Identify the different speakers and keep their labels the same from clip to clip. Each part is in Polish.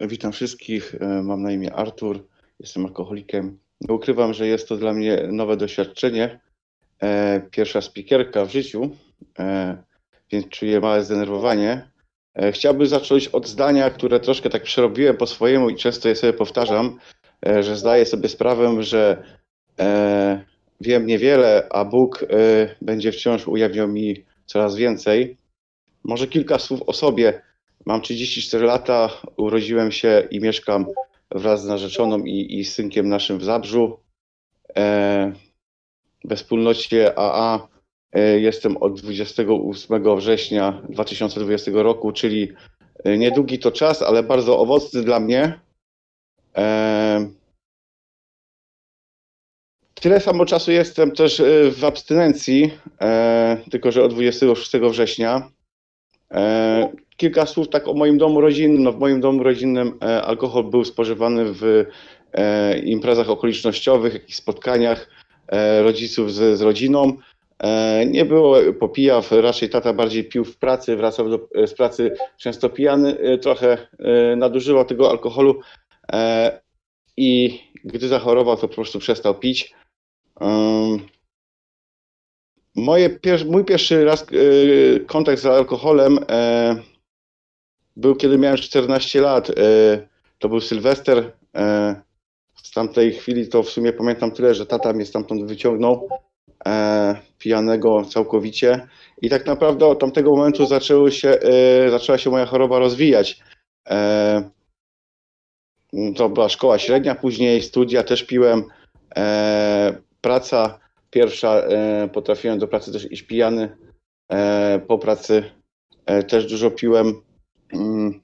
Speaker 1: Witam wszystkich. E, mam na imię Artur. Jestem alkoholikiem. Nie ukrywam, że jest to dla mnie nowe doświadczenie. E, pierwsza spikierka w życiu, e, więc czuję małe zdenerwowanie. Chciałbym zacząć od zdania, które troszkę tak przerobiłem po swojemu i często je sobie powtarzam, że zdaję sobie sprawę, że wiem niewiele, a Bóg będzie wciąż ujawniał mi coraz więcej. Może kilka słów o sobie. Mam 34 lata, urodziłem się i mieszkam wraz z narzeczoną i, i synkiem naszym w Zabrzu. E, we wspólnocie AA e, jestem od 28 września 2020 roku, czyli e, niedługi to czas, ale bardzo owocny dla mnie. E, tyle samo czasu jestem też e, w abstynencji, e, tylko że od 26 września. E, kilka słów tak o moim domu rodzinnym. No, w moim domu rodzinnym e, alkohol był spożywany w e, imprezach okolicznościowych, jakichś spotkaniach rodziców z, z rodziną. Nie było popijaw, raczej tata bardziej pił w pracy, wracał do, z pracy często pijany, trochę nadużywał tego alkoholu i gdy zachorował, to po prostu przestał pić. Moje, mój pierwszy raz y, kontakt z alkoholem e, był kiedy miałem 14 lat. E, to był Sylwester. Z tamtej chwili to w sumie pamiętam tyle, że tata mnie stamtąd wyciągnął pijanego całkowicie. I tak naprawdę od tamtego momentu się, zaczęła się moja choroba rozwijać. To była szkoła średnia, później studia też piłem, praca Pierwsza, e, potrafiłem do pracy też iść pijany. E, po pracy e, też dużo piłem. Mm.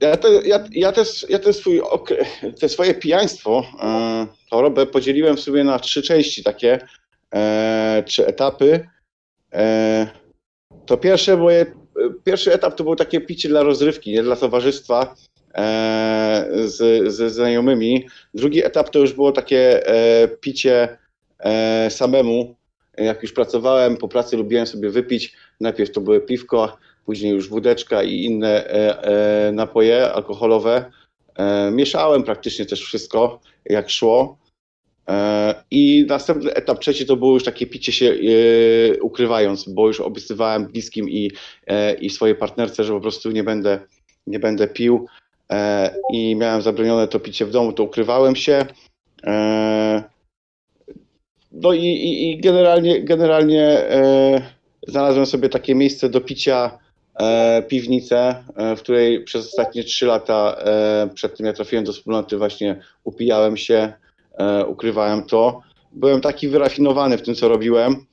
Speaker 1: Ja, te, ja, ja, też, ja swój, te swoje pijaństwo, chorobę podzieliłem w sobie na trzy części takie, trzy etapy. To pierwsze moje, pierwszy etap to był takie picie dla rozrywki, nie dla towarzystwa. E, z, ze znajomymi. Drugi etap to już było takie e, picie e, samemu. Jak już pracowałem, po pracy lubiłem sobie wypić. Najpierw to były piwko, później już wódeczka i inne napoje alkoholowe. Mieszałem praktycznie też wszystko, jak szło. I następny etap trzeci to było już takie picie się ukrywając, bo już obiecywałem bliskim i, i swojej partnerce, że po prostu nie będę, nie będę pił. E, i miałem zabronione to picie w domu, to ukrywałem się. E, no i, i, i generalnie, generalnie e, znalazłem sobie takie miejsce do picia, piwnicę, w której przez ostatnie trzy lata przed tym jak trafiłem do wspólnoty właśnie upijałem się, ukrywałem to. Byłem taki wyrafinowany w tym, co robiłem.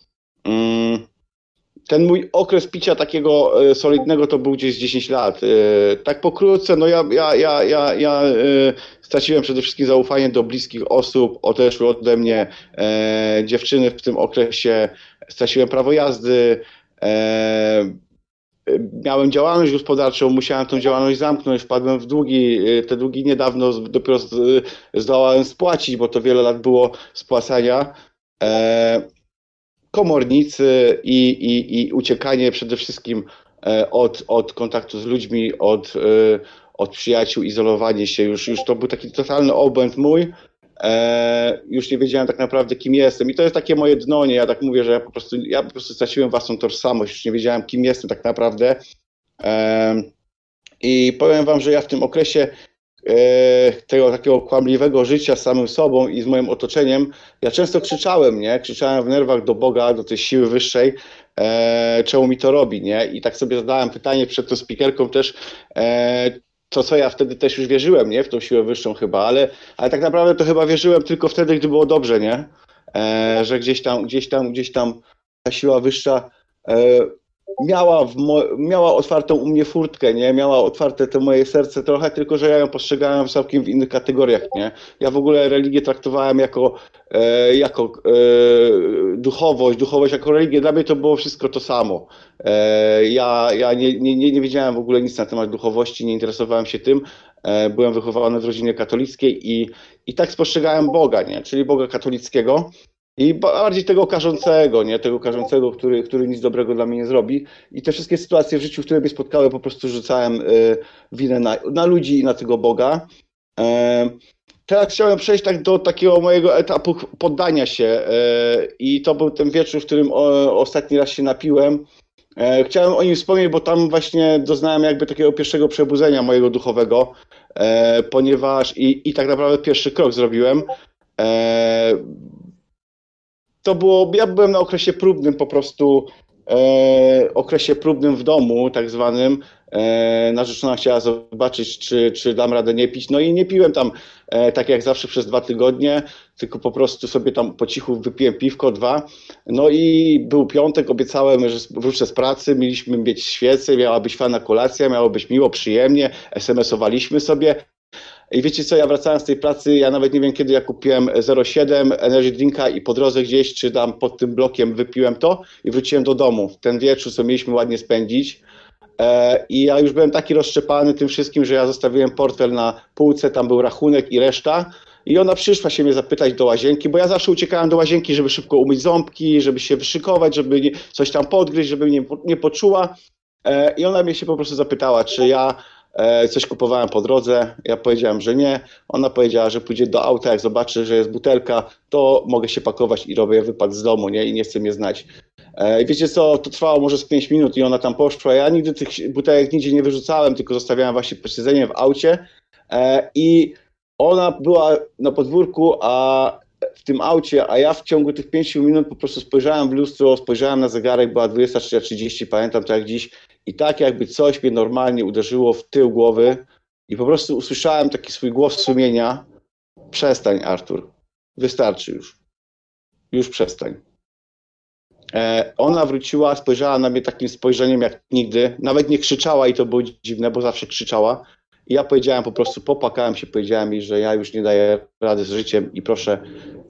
Speaker 1: Ten mój okres picia takiego e, solidnego to był gdzieś 10 lat. E, tak pokrótce, no ja, ja, ja, ja, ja e, straciłem przede wszystkim zaufanie do bliskich osób, odeszły ode mnie dziewczyny w tym okresie, straciłem prawo jazdy, miałem działalność gospodarczą, musiałem tą działalność zamknąć, wpadłem w długi, te długi niedawno dopiero zdołałem spłacić, bo to wiele lat było spłacania komornicy i, i, i uciekanie przede wszystkim e, od, od kontaktu z ludźmi, od, e, od przyjaciół, izolowanie się. Już, już to był taki totalny obłęd mój. E, już nie wiedziałem tak naprawdę, kim jestem. I to jest takie moje dno, nie? Ja tak mówię, że ja po prostu, ja po prostu straciłem własną tożsamość, już nie wiedziałem, kim jestem tak naprawdę. E, I powiem wam, że ja w tym okresie tego takiego kłamliwego życia z samym sobą i z moim otoczeniem, ja często krzyczałem, nie? Krzyczałem w nerwach do Boga, do tej siły wyższej, e, czemu mi to robi, nie? I tak sobie zadałem pytanie przed tą speakerką też, e, to co ja wtedy też już wierzyłem, nie? W tą siłę wyższą chyba, ale, ale tak naprawdę to chyba wierzyłem tylko wtedy, gdy było dobrze, nie? E, że gdzieś tam, gdzieś tam, gdzieś tam ta siła wyższa e, miała, miała otwartą u mnie furtkę, nie? Miała otwarte to moje serce trochę, tylko że ja ją postrzegałem całkiem w innych kategoriach, nie? Ja w ogóle religię traktowałem jako, e, jako e, duchowość, duchowość jako religię. Dla mnie to było wszystko to samo. E, ja ja nie, nie, nie, wiedziałem w ogóle nic na temat duchowości, nie interesowałem się tym. E, byłem wychowany w rodzinie katolickiej i, i tak spostrzegałem Boga, nie? Czyli Boga katolickiego. I bardziej tego karzącego, nie? Tego karzącego, który, który nic dobrego dla mnie nie zrobi. I te wszystkie sytuacje w życiu, które mnie spotkały, po prostu rzucałem y, winę na, na ludzi i na tego Boga. E, teraz chciałem przejść tak do takiego mojego etapu poddania się. E, I to był ten wieczór, w którym ostatni raz się napiłem. E, chciałem o nim wspomnieć, bo tam właśnie doznałem jakby takiego pierwszego przebudzenia mojego duchowego, ponieważ i, i tak naprawdę pierwszy krok zrobiłem. To było, ja byłem na okresie próbnym po prostu, e, okresie próbnym w domu, tak zwanym. E, narzeczona chciała zobaczyć, czy, czy dam radę nie pić. No i nie piłem tam e, tak jak zawsze przez dwa tygodnie, tylko po prostu sobie tam po cichu wypiłem piwko, dwa. No i był piątek, obiecałem, że wrócę z pracy, mieliśmy mieć świecę, miała być fajna kolacja, miało być miło, przyjemnie, SMS-owaliśmy sobie. I wiecie co, ja wracałem z tej pracy, ja nawet nie wiem kiedy ja kupiłem 0,7 energy drinka i po drodze gdzieś, czy tam pod tym blokiem wypiłem to i wróciłem do domu. Ten wieczór, co mieliśmy ładnie spędzić. E, I ja już byłem taki rozszczepany tym wszystkim, że ja zostawiłem portfel na półce, tam był rachunek i reszta. I ona przyszła się mnie zapytać do łazienki, bo ja zawsze uciekałem do łazienki, żeby szybko umyć ząbki, żeby się wyszykować, żeby coś tam podgryźć, żeby mnie nie poczuła. E, I ona mnie się po prostu zapytała, czy ja coś kupowałem po drodze, ja powiedziałem, że nie. Ona powiedziała, że pójdzie do auta, jak zobaczy, że jest butelka, to mogę się pakować i robię wypad z domu, nie? I nie chcę mnie znać. E, I wiecie co, to trwało może z 5 minut i ona tam poszła. Ja nigdy tych butelek nigdzie nie wyrzucałem, tylko zostawiałem właśnie posiedzenie w aucie. E, I ona była na podwórku, a w tym aucie, a ja w ciągu tych 5 minut po prostu spojrzałem w lustro, spojrzałem na zegarek, była 23.30, pamiętam to jak dziś i tak jakby coś mnie normalnie uderzyło w tył głowy i po prostu usłyszałem taki swój głos sumienia. Przestań, Artur. Wystarczy już. Już przestań. E, ona wróciła, spojrzała na mnie takim spojrzeniem jak nigdy. Nawet nie krzyczała i to było dziwne, bo zawsze krzyczała. I ja powiedziałem po prostu, popłakałem się, powiedziałem jej, że ja już nie daję rady z życiem i proszę,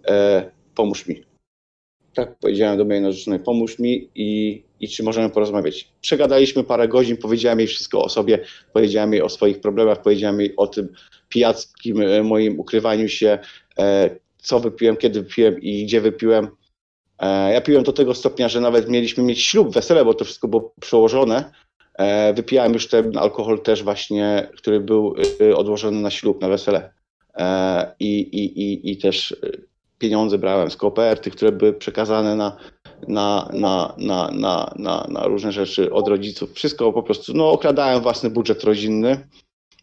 Speaker 1: e, pomóż mi. Tak powiedziałem do mojej narzeczonej, pomóż mi i i czy możemy porozmawiać. Przegadaliśmy parę godzin, powiedziałem jej wszystko o sobie, powiedziałem jej o swoich problemach, powiedziałem jej o tym pijackim e, moim ukrywaniu się, e, co wypiłem, kiedy wypiłem i gdzie wypiłem. E, ja piłem do tego stopnia, że nawet mieliśmy mieć ślub, wesele, bo to wszystko było przełożone. Wypijałem już ten alkohol też właśnie, który był odłożony na ślub, na wesele. I, i, i, i też pieniądze brałem z koperty, które były przekazane na, na, na, na, na, na, na różne rzeczy od rodziców. Wszystko po prostu, no okradałem własny budżet rodzinny.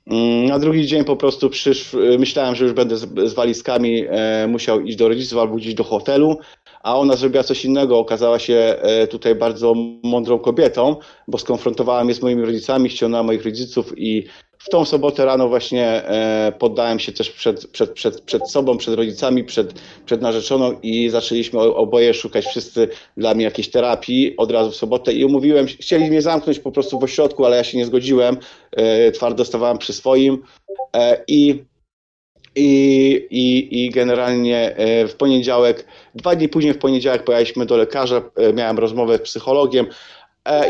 Speaker 1: Mm, na drugi dzień po prostu przysz, myślałem, że już będę z, z walizkami e, musiał iść do rodziców albo gdzieś do hotelu, a ona zrobiła coś innego. Okazała się e, tutaj bardzo mądrą kobietą, bo skonfrontowała mnie z moimi rodzicami, ściągnęła moich rodziców i w tą sobotę rano właśnie e, poddałem się też przed, przed, przed, przed sobą, przed rodzicami, przed, przed narzeczoną i zaczęliśmy oboje szukać wszyscy dla mnie jakiejś terapii od razu w sobotę i umówiłem, chcieli mnie zamknąć po prostu w ośrodku, ale ja się nie zgodziłem, e, twardo stawałem przy swoim e, i i, i, I generalnie w poniedziałek, dwa dni później w poniedziałek pojechaliśmy do lekarza, miałem rozmowę z psychologiem,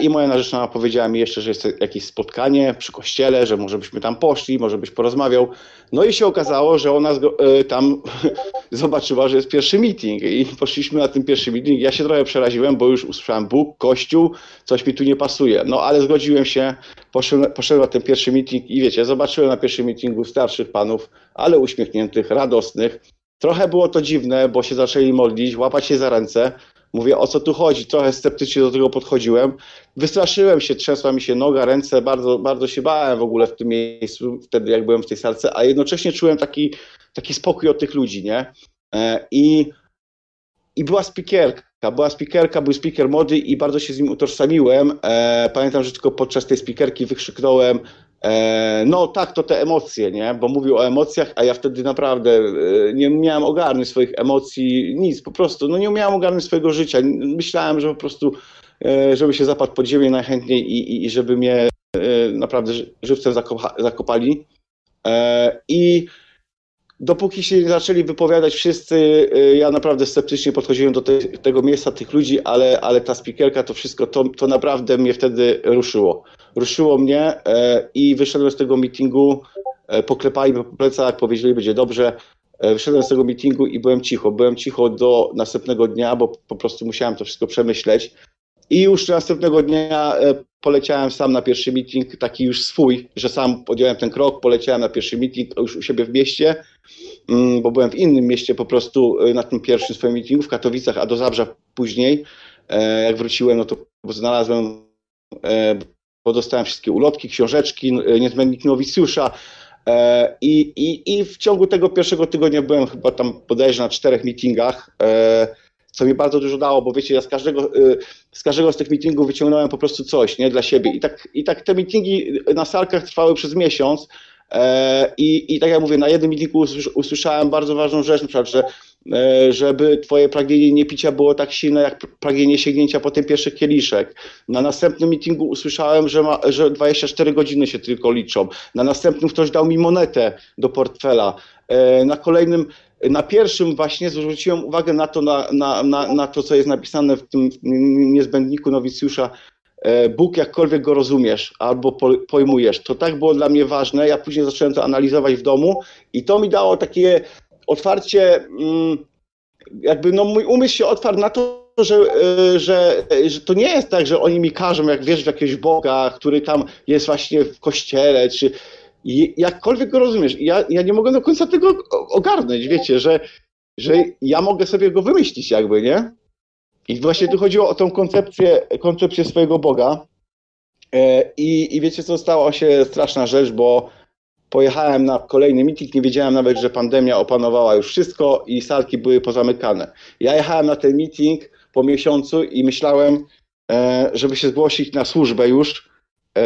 Speaker 1: I moja narzeczona powiedziała mi jeszcze, że jest jakieś spotkanie przy kościele, że może byśmy tam poszli, może byś porozmawiał. No i się okazało, że ona e, tam zobaczyła, że jest pierwszy meeting i poszliśmy na ten pierwszy meeting. Ja się trochę przeraziłem, bo już usłyszałem Bóg, Kościół, coś mi tu nie pasuje. No ale zgodziłem się, poszedłem, poszedłem na ten pierwszy meeting i wiecie, zobaczyłem na pierwszym meetingu starszych panów, ale uśmiechniętych, radosnych. Trochę było to dziwne, bo się zaczęli modlić, łapać się za ręce. Mówię, o co tu chodzi? Trochę sceptycznie do tego podchodziłem. Wystraszyłem się, trzęsła mi się noga, ręce, bardzo, bardzo się bałem w ogóle w tym miejscu, wtedy jak byłem w tej salce, a jednocześnie czułem taki, taki spokój od tych ludzi, nie? E, I, i była spikerka, była spikerka, był spiker młody i bardzo się z nim utożsamiłem. E, pamiętam, że tylko podczas tej spikerki wykrzyknąłem no tak, to te emocje, nie? Bo mówił o emocjach, a ja wtedy naprawdę e, nie miałem ogarnąć swoich emocji, nic, po prostu, no nie umiałem ogarnąć swojego życia. Myślałem, że po prostu, e, żeby się zapadł pod ziemię najchętniej i, i, i żeby mnie naprawdę żywcem zakopa, zakopali. I dopóki się nie zaczęli wypowiadać wszyscy, ja naprawdę sceptycznie podchodziłem do te, tego miejsca, tych ludzi, ale, ale ta spikerka, to wszystko, to, to naprawdę mnie wtedy ruszyło ruszyło mnie e, i wyszedłem z tego meetingu, e, poklepali mnie po plecach, powiedzieli, będzie dobrze. E, wyszedłem z tego meetingu i byłem cicho. Byłem cicho do następnego dnia, bo po prostu musiałem to wszystko przemyśleć. I już następnego dnia poleciałem sam na pierwszy meeting, taki już swój, że sam podjąłem ten krok, poleciałem na pierwszy meeting już u siebie w mieście, mm, bo byłem w innym mieście po prostu na tym pierwszym swoim meetingu w Katowicach, a do Zabrza później, jak wróciłem, no to znalazłem, bo dostałem wszystkie ulotki, książeczki, niezbędnik nowicjusza, E, I, i, I w ciągu tego pierwszego tygodnia byłem chyba tam bodajże na czterech meetingach, e, co mi bardzo dużo dało, bo wiecie, ja z każdego, e, z każdego z tych meetingów wyciągnąłem po prostu coś nie, dla siebie. I tak, I tak te meetingi na salkach trwały przez miesiąc. I, I tak jak mówię, na jednym meetingu usłyszałem bardzo ważną rzecz, na przykład, że E, żeby twoje pragnienie nie picia było tak silne, jak pragnienie sięgnięcia po ten pierwszy kieliszek. Na następnym meetingu usłyszałem, że, ma, że 24 godziny się tylko liczą. Na następnym ktoś dał mi monetę do portfela. E, na kolejnym, na pierwszym właśnie zwróciłem uwagę na to, na, na, na, na to co jest napisane w tym niezbędniku nowicjusza, e, Bóg jakkolwiek go rozumiesz albo pojmujesz. To tak było dla mnie ważne. Ja później zacząłem to analizować w domu i to mi dało takie otwarcie, mm, jakby no mój umysł się otwarł na to, że, e, że, że to nie jest tak, że oni mi każą, jak wiesz w jakiegoś Boga, który tam jest właśnie w kościele, czy jakkolwiek go rozumiesz. Ja, ja nie mogę do końca tego ogarnąć, wiecie, że, że ja mogę sobie go wymyślić jakby, nie? I właśnie tu chodziło o tą koncepcję, koncepcję swojego Boga. E, I, I wiecie co, stała się straszna rzecz, bo Pojechałem na kolejny meeting, nie wiedziałem nawet, że pandemia opanowała już wszystko i salki były pozamykane. Ja jechałem na ten meeting po miesiącu i myślałem, e, żeby się zgłosić na służbę już e,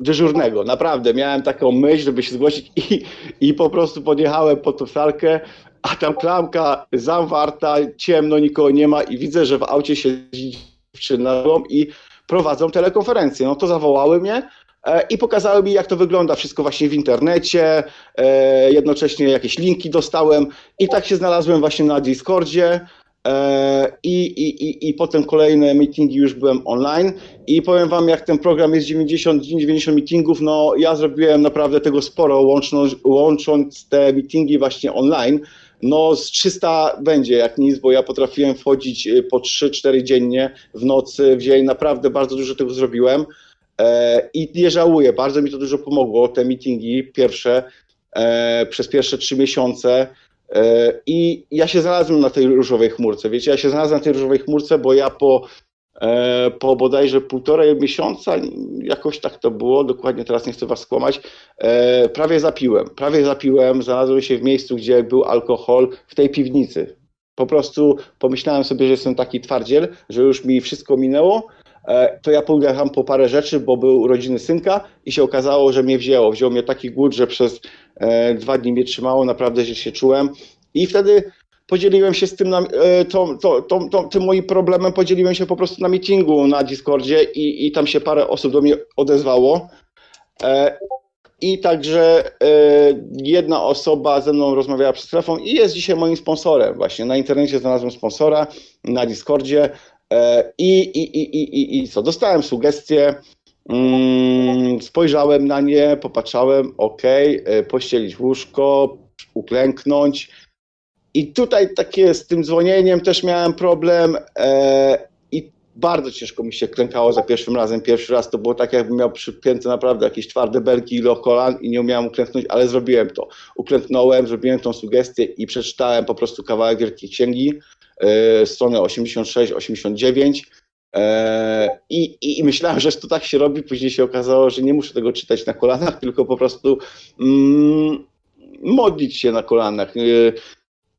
Speaker 1: dyżurnego. Naprawdę, miałem taką myśl, żeby się zgłosić i, i po prostu podjechałem po tą salkę, a tam klamka zamwarta, ciemno, nikogo nie ma i widzę, że w aucie siedzi dziewczyna i prowadzą telekonferencję. No to zawołały mnie, E, i pokazały mi, jak to wygląda wszystko właśnie w internecie. E, jednocześnie jakieś linki dostałem i tak się znalazłem właśnie na Discordzie. E, I, i, i, I potem kolejne meetingi już byłem online i powiem wam, jak ten program jest 90, 90 meetingów, no ja zrobiłem naprawdę tego sporo, łącząc, łącząc te meetingi właśnie online. No z 300 będzie jak nic, bo ja potrafiłem wchodzić po 3-4 dziennie w nocy, w dzień, naprawdę bardzo dużo tego zrobiłem. E, I nie żałuję, bardzo mi to dużo pomogło, te meetingi pierwsze, e, przez pierwsze trzy miesiące. E, I ja się znalazłem na tej różowej chmurce. Wiecie, ja się znalazłem na tej różowej chmurce, bo ja po, po bodajże półtorej miesiąca, jakoś tak to było, dokładnie teraz nie chcę was skłamać, prawie zapiłem. Prawie zapiłem, znalazłem się w miejscu, gdzie był alkohol, w tej piwnicy. Po prostu pomyślałem sobie, że jestem taki twardziel, że już mi wszystko minęło E, to ja pojechałem po parę rzeczy, bo był urodziny synka i się okazało, że mnie wzięło. Wziął mnie taki głód, że przez e, dwa dni mnie trzymało, naprawdę źle się czułem. I wtedy podzieliłem się z tym, na, e, to, to, to, tym moim problemem, podzieliłem się po prostu na meetingu na Discordzie i, i tam się parę osób do mnie odezwało. I także jedna osoba ze mną rozmawiała przez telefon i jest dzisiaj moim sponsorem. Właśnie na internecie znalazłem sponsora na Discordzie. E, I, i, i, i, i co? Dostałem sugestie, mm, spojrzałem na nie, popatrzałem, ok, e, pościelić łóżko, uklęknąć. I tutaj takie z tym dzwonieniem też miałem problem e, i bardzo ciężko mi się klękało za pierwszym razem. Pierwszy raz to było tak, jakbym miał przypięte naprawdę jakieś twarde belki i kolan i nie umiałem uklęknąć, ale zrobiłem to. Uklęknąłem, zrobiłem tą sugestię i przeczytałem po prostu kawałek Wielkiej Księgi E, strony 86-89. E, I, i, I, myślałem, że to tak się robi, później się okazało, że nie muszę tego czytać na kolanach, tylko po prostu mm, modlić się na kolanach. E,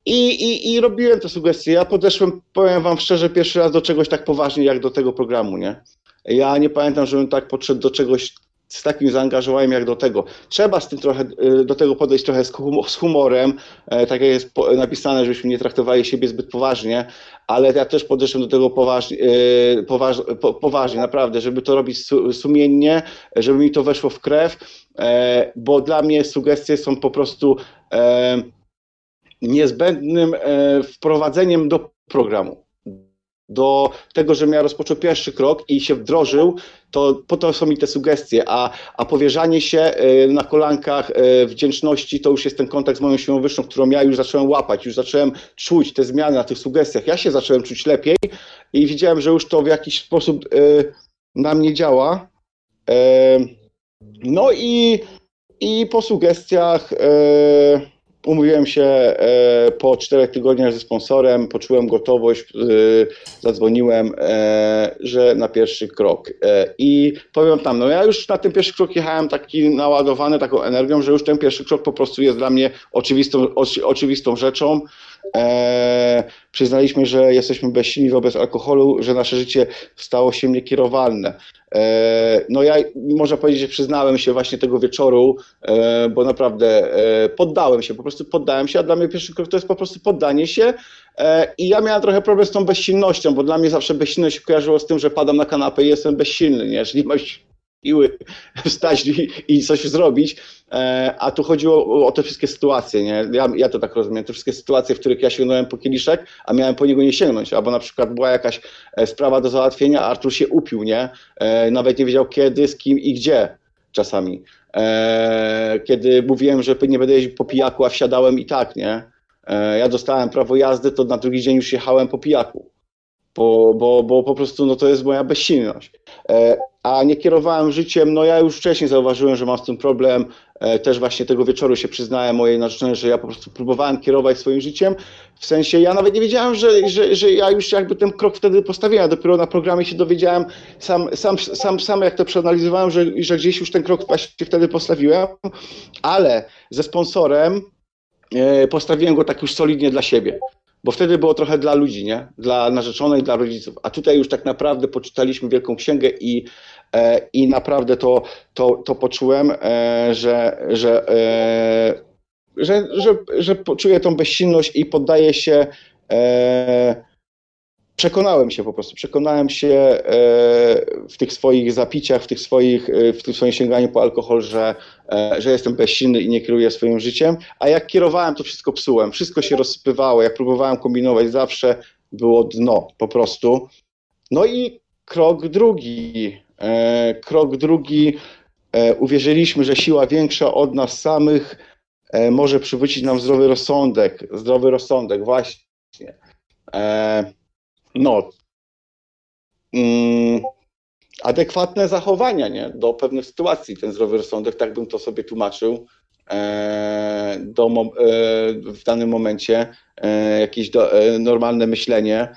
Speaker 1: I, i, I robiłem te sugestie. Ja podeszłem, powiem wam szczerze, pierwszy raz do czegoś tak poważnie jak do tego programu, nie? Ja nie pamiętam, żebym tak podszedł do czegoś z takim zaangażowaniem jak do tego. Trzeba z tym trochę, y, do tego podejść trochę z humorem, e, tak jak jest napisane, żebyśmy nie traktowali siebie zbyt poważnie, ale ja też podeszłem do tego poważnie, y, poważ, poważnie, naprawdę, żeby to robić sumiennie, żeby mi to weszło w krew, e, bo dla mnie sugestie są po prostu e, niezbędnym wprowadzeniem do programu do tego, żebym ja rozpoczął pierwszy krok i się wdrożył, to po to są mi te sugestie, a, a powierzanie się y, na kolankach y, wdzięczności to już jest ten kontakt z moją siłą wyższą, którą ja już zacząłem łapać, już zacząłem czuć te zmiany na tych sugestiach. Ja się zacząłem czuć lepiej i widziałem, że już to w jakiś sposób y, na mnie działa. No i, i po sugestiach Umówiłem się e, po czterech tygodniach ze sponsorem, poczułem gotowość, e, zadzwoniłem, e, że na pierwszy krok. I powiem tam, no ja już na ten pierwszy krok jechałem taki naładowany taką energią, że już ten pierwszy krok po prostu jest dla mnie oczywistą, oczywistą rzeczą. Przyznaliśmy, że jesteśmy bezsilni wobec alkoholu, że nasze życie stało się niekierowalne. E, no ja można powiedzieć, że przyznałem się właśnie tego wieczoru, e, bo naprawdę e, poddałem się, po prostu poddałem się, a dla mnie pierwszy krok to jest po prostu poddanie się i ja miałem trochę problem z tą bezsilnością, bo dla mnie zawsze bezsilność kojarzyło z tym, że padam na kanapę i jestem bezsilny, nie? Siły wstać i, i coś zrobić, e, a tu chodziło o, te wszystkie sytuacje, nie? Ja, ja, to tak rozumiem, te wszystkie sytuacje, w których ja sięgnąłem po kieliszek, a miałem po niego nie sięgnąć, albo na przykład była jakaś e, sprawa do załatwienia, a Artur się upił, nie? E, nawet nie wiedział kiedy, z kim i gdzie czasami. Kiedy mówiłem, że nie będę jeździł po pijaku, a wsiadałem i tak, nie? Ja dostałem prawo jazdy, to na drugi dzień już jechałem po pijaku bo, bo, bo po prostu no, to jest moja bezsilność. E, a nie kierowałem życiem, no ja już wcześniej zauważyłem, że mam z tym problem. E, też właśnie tego wieczoru się przyznałem mojej narzeczonej, że ja po prostu próbowałem kierować swoim życiem. W sensie ja nawet nie wiedziałem, że, że, że ja już jakby ten krok wtedy postawiłem. Dopiero na programie się dowiedziałem, sam, sam, sam, sam jak to przeanalizowałem, że, że gdzieś już ten krok właśnie wtedy postawiłem, ale ze sponsorem e, postawiłem go tak już solidnie dla siebie bo wtedy było trochę dla ludzi, nie? Dla narzeczonej, dla rodziców. A tutaj już tak naprawdę poczytaliśmy Wielką Księgę i, e, i naprawdę to, to, to poczułem, e, że, że, e, że, że, że poczuję tą bezsilność i poddaję się e, przekonałem się po prostu, przekonałem się e, w tych swoich zapiciach, w, tych swoich, e, w tym swoim sięganiu po alkohol, że, e, że jestem bezsilny i nie kieruję swoim życiem, a jak kierowałem, to wszystko psułem, wszystko się rozsypywało, jak próbowałem kombinować, zawsze było dno po prostu. No i krok drugi, krok drugi, uwierzyliśmy, że siła większa od nas samych może przywrócić nam zdrowy rozsądek, zdrowy rozsądek, właśnie no, mm, adekwatne zachowania nie? do pewnych sytuacji. Ten zdrowy rozsądek, tak bym to sobie tłumaczył e, do, e, w danym momencie, e, jakieś do, e, normalne myślenie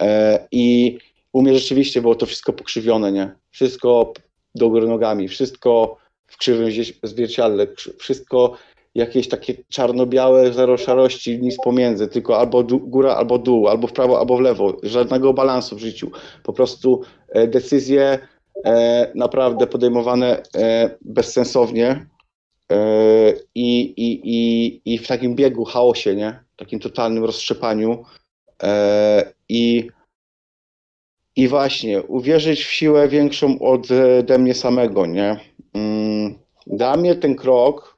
Speaker 1: e, i u mnie rzeczywiście było to wszystko pokrzywione, nie? Wszystko do góry nogami, wszystko w krzywym zwierciadle, wszystko jakieś takie czarno-białe, zero szarości, nic pomiędzy, tylko albo góra, albo dół, albo w prawo, albo w lewo, żadnego balansu w życiu. Po prostu e, decyzje e, naprawdę podejmowane e, bezsensownie i, i, i, i w takim biegu, chaosie, nie? takim totalnym roztrzepaniu i i właśnie, uwierzyć w siłę większą ode mnie samego, nie? Mm, dla mnie ten krok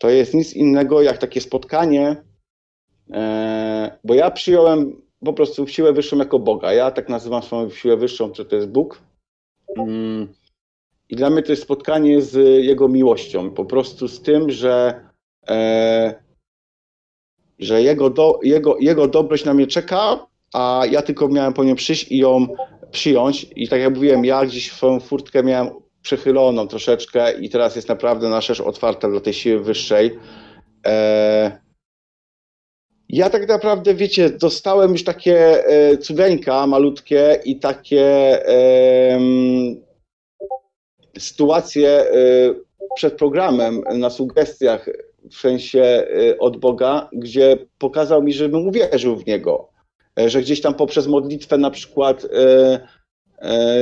Speaker 1: to jest nic innego jak takie spotkanie, e, bo ja przyjąłem po prostu siłę wyższą jako Boga. Ja tak nazywam swoją siłę wyższą, że to jest Bóg. Mm. I dla mnie to jest spotkanie z Jego miłością, po prostu z tym, że, e, że jego, do, jego, jego dobroć na mnie czeka, a ja tylko miałem po nią przyjść i ją przyjąć. I tak jak mówiłem, ja gdzieś swoją furtkę miałem przechyloną troszeczkę i teraz jest naprawdę na szerz otwarta dla tej siły wyższej. E, ja tak naprawdę, wiecie, dostałem już takie e, cudeńka malutkie i takie e, sytuacje e, przed programem na sugestiach w sensie e, od Boga, gdzie pokazał mi, żebym uwierzył w Niego. E, że gdzieś tam poprzez modlitwę na przykład E,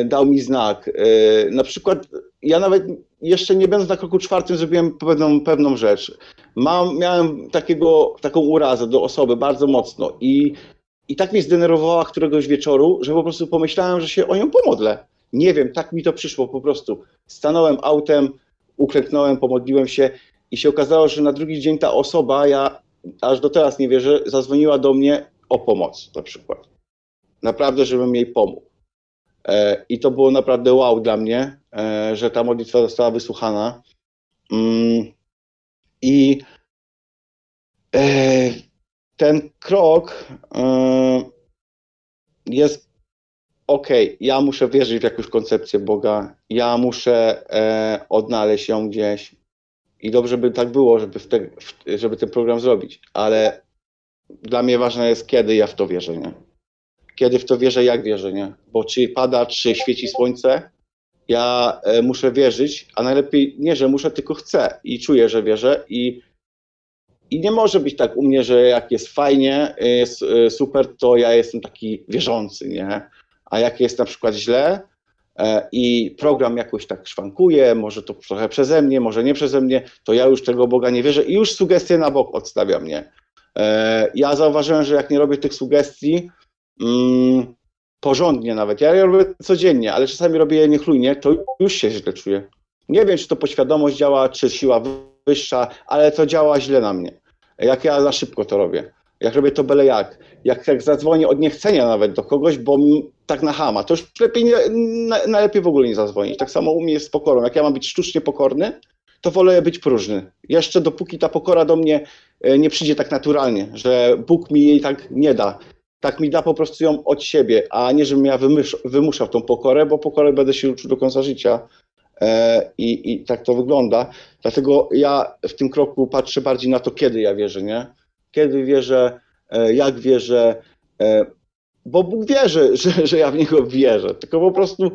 Speaker 1: dał mi znak. E, na przykład ja nawet jeszcze nie będąc na kroku czwartym zrobiłem pewną, pewną rzecz. Mam, miałem takiego, taką urazę do osoby bardzo mocno i, i tak mnie zdenerwowała któregoś wieczoru, że po prostu pomyślałem, że się o nią pomodlę. Nie wiem, tak mi to przyszło po prostu. Stanąłem autem, uklęknąłem, pomodliłem się i się okazało, że na drugi dzień ta osoba, ja aż do teraz nie wierzę, zadzwoniła do mnie o pomoc na przykład. Naprawdę, żebym jej pomógł. E, I to było naprawdę wow dla mnie, e, że ta modlitwa została wysłuchana. Mm, I e, ten krok jest ok, ja muszę wierzyć w jakąś koncepcję Boga, ja muszę odnaleźć ją gdzieś i dobrze by tak było, żeby, te, żeby ten program zrobić, ale dla mnie ważne jest, kiedy ja w to wierzę, nie? Kiedy w to wierzę, jak wierzę, nie? Bo czy pada, czy świeci słońce, ja e, muszę wierzyć, a najlepiej nie, że muszę, tylko chcę i czuję, że wierzę i, i nie może być tak u mnie, że jak jest fajnie, jest e, super, to ja jestem taki wierzący, nie? A jak jest na przykład źle e, i program jakoś tak szwankuje, może to trochę przeze mnie, może nie przeze mnie, to ja już tego Boga nie wierzę i już sugestie na bok odstawiam, nie? Ja zauważyłem, że jak nie robię tych sugestii, mm, porządnie nawet. Ja je robię codziennie, ale czasami robię je niechlujnie, to już się źle czuję. Nie wiem, czy to podświadomość działa, czy siła wyższa, ale to działa źle na mnie. Jak ja za szybko to robię. Jak robię to byle jak. Jak, jak zadzwonię od niechcenia nawet do kogoś, bo tak na hama, to już lepiej nie, na, najlepiej w ogóle nie zadzwonić. Tak samo u mnie jest z pokorą. Jak ja mam być sztucznie pokorny, to wolę być próżny. Jeszcze dopóki ta pokora do mnie e, nie przyjdzie tak naturalnie, że Bóg mi jej tak nie da, tak mi da po prostu ją od siebie, a nie żebym ja wymuszał tą pokorę, bo pokorę będę się uczył do końca życia. E, I, I tak to wygląda. Dlatego ja w tym kroku patrzę bardziej na to, kiedy ja wierzę, nie? Kiedy wierzę, e, jak wierzę, e, bo Bóg wierzy, że, że ja w Niego wierzę. Tylko po prostu,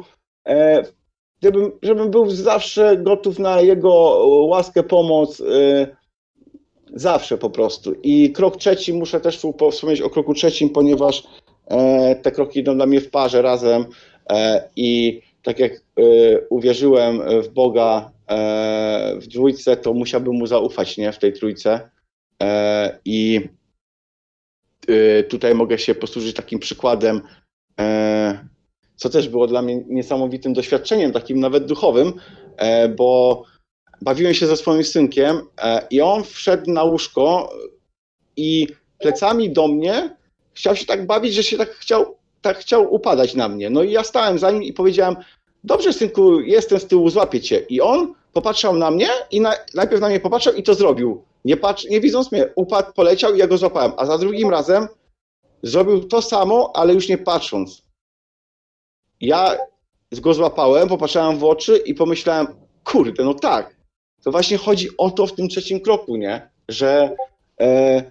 Speaker 1: gdybym, żebym był zawsze gotów na Jego łaskę, pomoc, Zawsze po prostu. I krok trzeci, muszę też wspomnieć o kroku trzecim, ponieważ e, te kroki idą dla mnie w parze razem e, i tak jak e, uwierzyłem w Boga w dwójce, to musiałbym mu zaufać, nie, w tej trójce. I tutaj mogę się posłużyć takim przykładem, co też było dla mnie niesamowitym doświadczeniem, takim nawet duchowym, bo bawiłem się ze swoim synkiem e, i on wszedł na łóżko i plecami do mnie chciał się tak bawić, że się tak chciał, tak chciał upadać na mnie. No i ja stałem za nim i powiedziałem, dobrze synku, jestem z tyłu, złapię cię. I on popatrzał na mnie i na, najpierw na mnie popatrzył i to zrobił. Nie, patrz, nie widząc mnie, upadł, poleciał i ja go złapałem. A za drugim razem zrobił to samo, ale już nie patrząc. Ja go złapałem, popatrzyłem w oczy i pomyślałem, kurde, no tak, to właśnie chodzi o to w tym trzecim kroku, nie? Że e,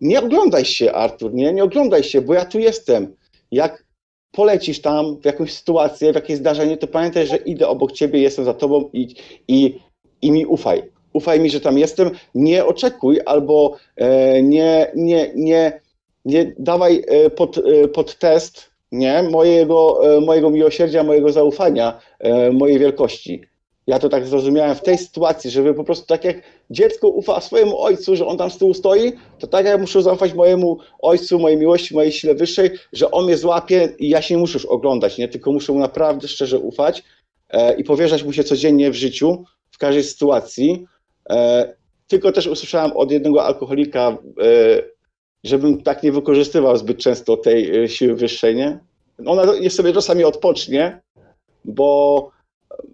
Speaker 1: nie oglądaj się, Artur, nie? Nie oglądaj się, bo ja tu jestem. Jak polecisz tam w jakąś sytuację, w jakieś zdarzenie, to pamiętaj, że idę obok ciebie, jestem za tobą i, i, i mi ufaj. Ufaj mi, że tam jestem. Nie oczekuj albo e, nie, nie, nie, nie dawaj e, pod, e, pod test nie? Mojego, e, mojego miłosierdzia, mojego zaufania, mojej wielkości. Ja to tak zrozumiałem w tej sytuacji, żeby po prostu tak jak dziecko ufa swojemu ojcu, że on tam z tyłu stoi, to tak jak muszę zaufać mojemu ojcu, mojej miłości, mojej sile wyższej, że on mnie złapie i ja się nie muszę już oglądać, nie? tylko muszę mu naprawdę szczerze ufać e, i powierzać mu się codziennie w życiu, w każdej sytuacji. E, tylko też usłyszałem od jednego alkoholika, e, żebym tak nie wykorzystywał zbyt często tej siły wyższej, nie? Ona sobie czasami odpocznie, bo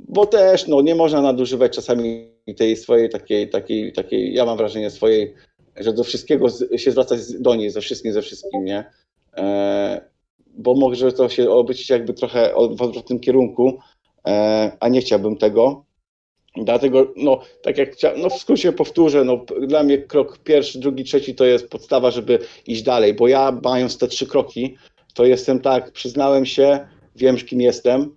Speaker 1: bo też no, nie można nadużywać czasami tej swojej takiej, takiej, takiej, ja mam wrażenie swojej, że do wszystkiego się zwracać do niej, ze wszystkim, ze wszystkim, nie? E, bo może to się obrócić jakby trochę w odwrotnym kierunku, e, a nie chciałbym tego. Dlatego, no, tak jak chciałem, no w skrócie powtórzę, no, dla mnie krok pierwszy, drugi, trzeci to jest podstawa, żeby iść dalej, bo ja mając te trzy kroki, to jestem tak, przyznałem się, wiem, kim jestem,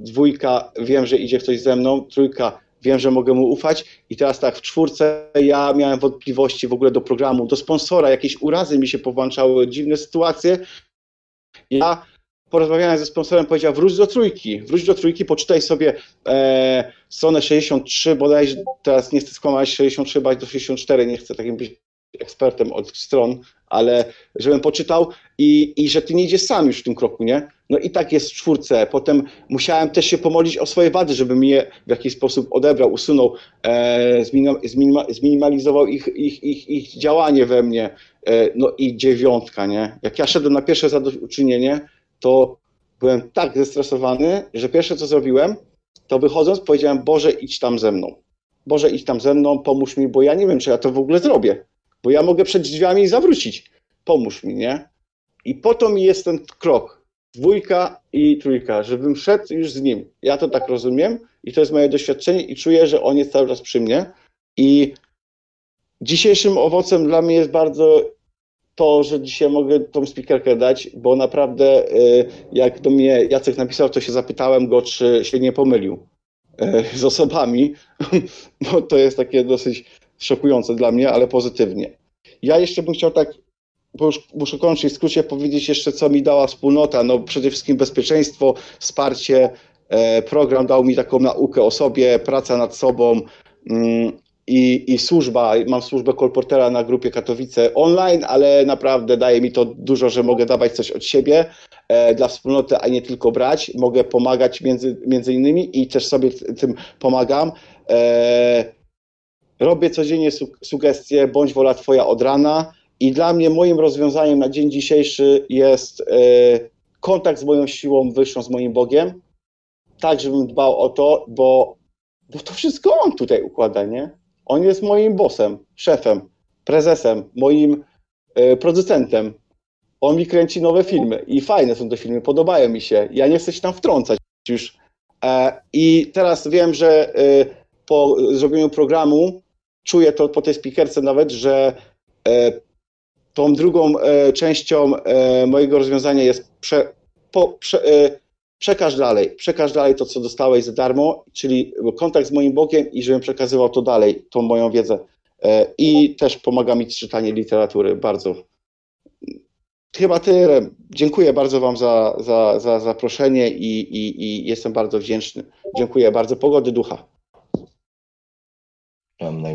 Speaker 1: dwójka, wiem, że idzie ktoś ze mną, trójka, wiem, że mogę mu ufać. I teraz tak, w czwórce ja miałem wątpliwości w ogóle do programu, do sponsora, jakieś urazy mi się powłączały, dziwne sytuacje. Ja porozmawiałem ze sponsorem, powiedział wróć do trójki, wróć do trójki, poczytaj sobie e, stronę 63, bodajże teraz nie chcę skłamać 63, bać do 64, nie chcę takim być ekspertem od stron, ale żebym poczytał i, i że ty nie idziesz sam już w tym kroku, nie? No i tak jest w czwórce. Potem musiałem też się pomodlić o swoje wady, żeby mi je w jakiś sposób odebrał, usunął, e, zminima, zminimalizował ich, ich, ich, ich działanie we mnie. E, no i dziewiątka, nie? Jak ja szedłem na pierwsze zadośćuczynienie, to byłem tak zestresowany, że pierwsze co zrobiłem, to wychodząc powiedziałem, Boże idź tam ze mną. Boże idź tam ze mną, pomóż mi, bo ja nie wiem, czy ja to w ogóle zrobię. Bo ja mogę przed drzwiami zawrócić. Pomóż mi, nie? I po to mi jest ten krok. Dwójka i trójka, żebym szedł już z nim. Ja to tak rozumiem i to jest moje doświadczenie i czuję, że on jest cały czas przy mnie. I dzisiejszym owocem dla mnie jest bardzo to, że dzisiaj mogę tą spikerkę dać, bo naprawdę y, jak do mnie Jacek napisał, to się zapytałem go, czy się nie pomylił y, z osobami, bo to jest takie dosyć szokujące dla mnie, ale pozytywnie. Ja jeszcze bym chciał tak, bo już muszę kończyć w skrócie, powiedzieć jeszcze, co mi dała wspólnota. No przede wszystkim bezpieczeństwo, wsparcie, e, program dał mi taką naukę o sobie, praca nad sobą, mm, i, i służba, mam służbę kolportera na grupie Katowice online, ale naprawdę daje mi to dużo, że mogę dawać coś od siebie e, dla wspólnoty, a nie tylko brać. Mogę pomagać między, między innymi i też sobie tym pomagam. E, robię codziennie su sugestie, bądź wola Twoja od rana i dla mnie moim rozwiązaniem na dzień dzisiejszy jest e, kontakt z moją siłą wyższą, z moim Bogiem, tak żebym dbał o to, bo, bo to wszystko On tutaj układa, nie? On jest moim bossem, szefem, prezesem, moim y, producentem. On mi kręci nowe filmy i fajne są te filmy, podobają mi się. Ja nie chcę się tam wtrącać już. E, I teraz wiem, że y, po zrobieniu programu czuję to po tej speakerce nawet, że e, tą drugą e, częścią mojego rozwiązania jest prze, po, prze, przekaż dalej, przekaż dalej to, co dostałeś za darmo, czyli kontakt z moim Bogiem i żebym przekazywał to dalej, tą moją wiedzę. E, I też pomaga mi czytanie literatury bardzo. Chyba tyle. Dziękuję bardzo Wam za, za, za zaproszenie i, i, i jestem bardzo wdzięczny. Dziękuję bardzo. Pogody ducha.